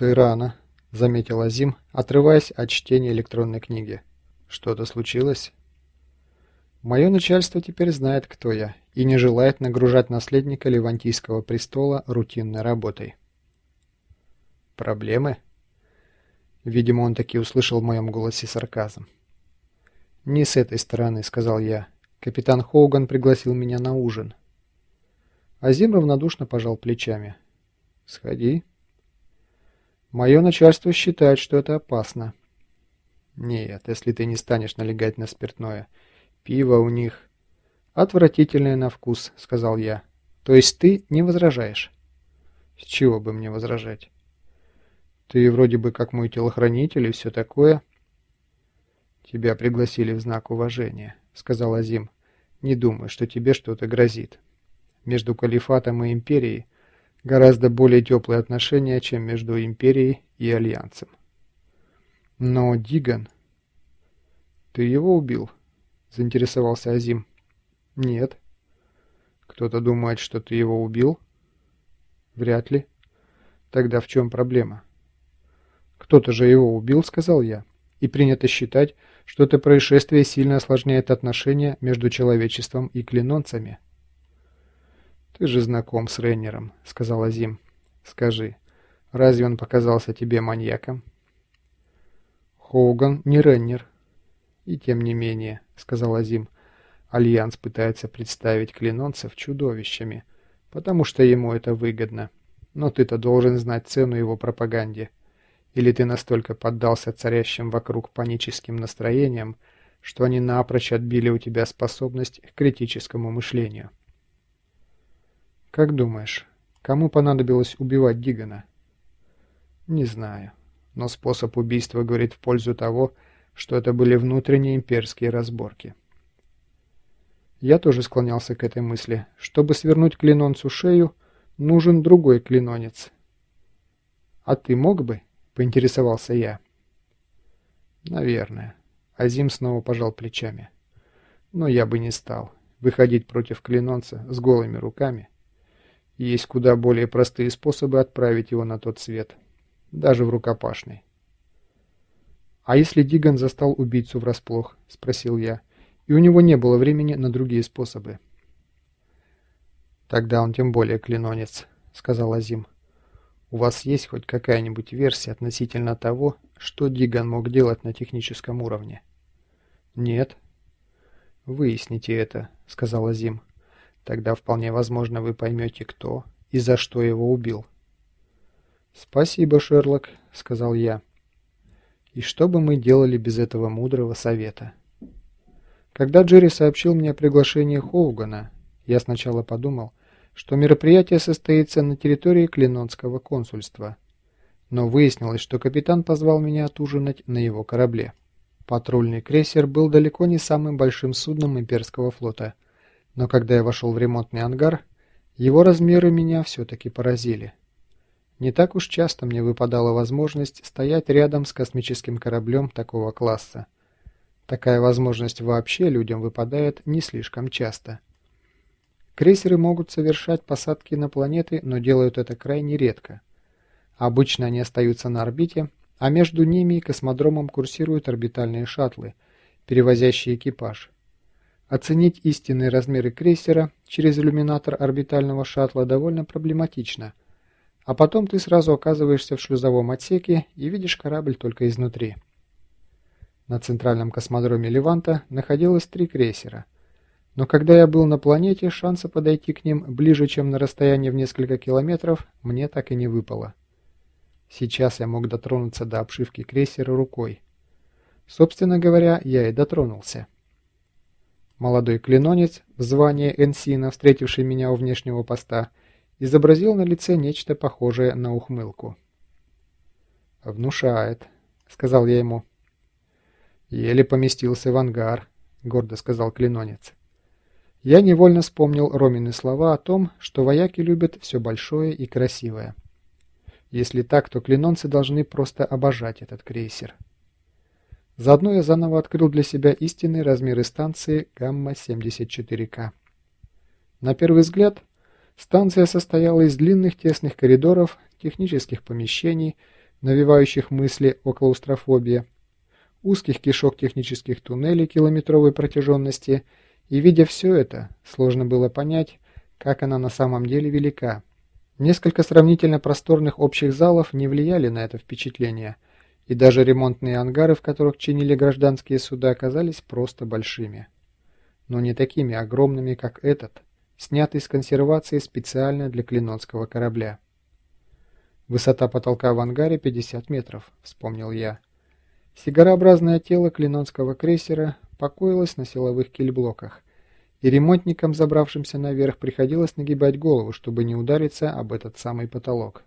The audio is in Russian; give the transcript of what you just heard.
«Ты рано», — заметил Азим, отрываясь от чтения электронной книги. «Что-то случилось?» «Мое начальство теперь знает, кто я, и не желает нагружать наследника Левантийского престола рутинной работой». «Проблемы?» Видимо, он таки услышал в моем голосе сарказм. «Не с этой стороны», — сказал я. «Капитан Хоуган пригласил меня на ужин». Азим равнодушно пожал плечами. «Сходи». «Мое начальство считает, что это опасно». «Нет, если ты не станешь налегать на спиртное. Пиво у них...» «Отвратительное на вкус», — сказал я. «То есть ты не возражаешь?» «С чего бы мне возражать?» «Ты вроде бы как мой телохранитель и все такое». «Тебя пригласили в знак уважения», — сказал Азим. «Не думаю, что тебе что-то грозит» между Калифатом и Империей гораздо более теплые отношения, чем между Империей и Альянсом. Но Диган... «Ты его убил?» – заинтересовался Азим. «Нет». «Кто-то думает, что ты его убил?» «Вряд ли». «Тогда в чем проблема?» «Кто-то же его убил», – сказал я. «И принято считать, что это происшествие сильно осложняет отношения между человечеством и клинонцами». «Ты же знаком с Рейнером», — сказал Азим. «Скажи, разве он показался тебе маньяком?» «Хоуган не Рейнер». «И тем не менее», — сказал Азим, — «Альянс пытается представить клинонцев чудовищами, потому что ему это выгодно. Но ты-то должен знать цену его пропаганде. Или ты настолько поддался царящим вокруг паническим настроениям, что они напрочь отбили у тебя способность к критическому мышлению?» «Как думаешь, кому понадобилось убивать Дигана?» «Не знаю, но способ убийства говорит в пользу того, что это были внутренние имперские разборки». Я тоже склонялся к этой мысли. Чтобы свернуть клинонцу шею, нужен другой клинонец. «А ты мог бы?» — поинтересовался я. «Наверное». Азим снова пожал плечами. «Но я бы не стал. Выходить против клинонца с голыми руками есть куда более простые способы отправить его на тот свет, даже в рукопашный. «А если Диган застал убийцу врасплох?» – спросил я. «И у него не было времени на другие способы». «Тогда он тем более клинонец», – сказал Азим. «У вас есть хоть какая-нибудь версия относительно того, что Диган мог делать на техническом уровне?» «Нет». «Выясните это», – сказал Азим. Тогда вполне возможно вы поймете, кто и за что его убил. «Спасибо, Шерлок», — сказал я. «И что бы мы делали без этого мудрого совета?» Когда Джерри сообщил мне о приглашении Хоугана, я сначала подумал, что мероприятие состоится на территории Клинонского консульства. Но выяснилось, что капитан позвал меня отужинать на его корабле. Патрульный крейсер был далеко не самым большим судном имперского флота — но когда я вошел в ремонтный ангар, его размеры меня все-таки поразили. Не так уж часто мне выпадала возможность стоять рядом с космическим кораблем такого класса. Такая возможность вообще людям выпадает не слишком часто. Крейсеры могут совершать посадки на планеты, но делают это крайне редко. Обычно они остаются на орбите, а между ними и космодромом курсируют орбитальные шаттлы, перевозящие экипаж. Оценить истинные размеры крейсера через иллюминатор орбитального шаттла довольно проблематично, а потом ты сразу оказываешься в шлюзовом отсеке и видишь корабль только изнутри. На центральном космодроме Леванта находилось три крейсера, но когда я был на планете, шанса подойти к ним ближе, чем на расстоянии в несколько километров, мне так и не выпало. Сейчас я мог дотронуться до обшивки крейсера рукой. Собственно говоря, я и дотронулся. Молодой клинонец в звании Энсина, встретивший меня у внешнего поста, изобразил на лице нечто похожее на ухмылку. «Внушает», — сказал я ему. «Еле поместился в ангар», — гордо сказал клинонец. Я невольно вспомнил Ромины слова о том, что вояки любят все большое и красивое. Если так, то клинонцы должны просто обожать этот крейсер. Заодно я заново открыл для себя истинные размеры станции Гамма-74К. На первый взгляд, станция состояла из длинных тесных коридоров, технических помещений, навевающих мысли о клаустрофобии, узких кишок технических туннелей километровой протяженности, и, видя все это, сложно было понять, как она на самом деле велика. Несколько сравнительно просторных общих залов не влияли на это впечатление, и даже ремонтные ангары, в которых чинили гражданские суда, оказались просто большими. Но не такими огромными, как этот, снятый с консервации специально для клинонского корабля. Высота потолка в ангаре 50 метров, вспомнил я. Сигарообразное тело клинонского крейсера покоилось на силовых кильблоках, и ремонтникам, забравшимся наверх, приходилось нагибать голову, чтобы не удариться об этот самый потолок.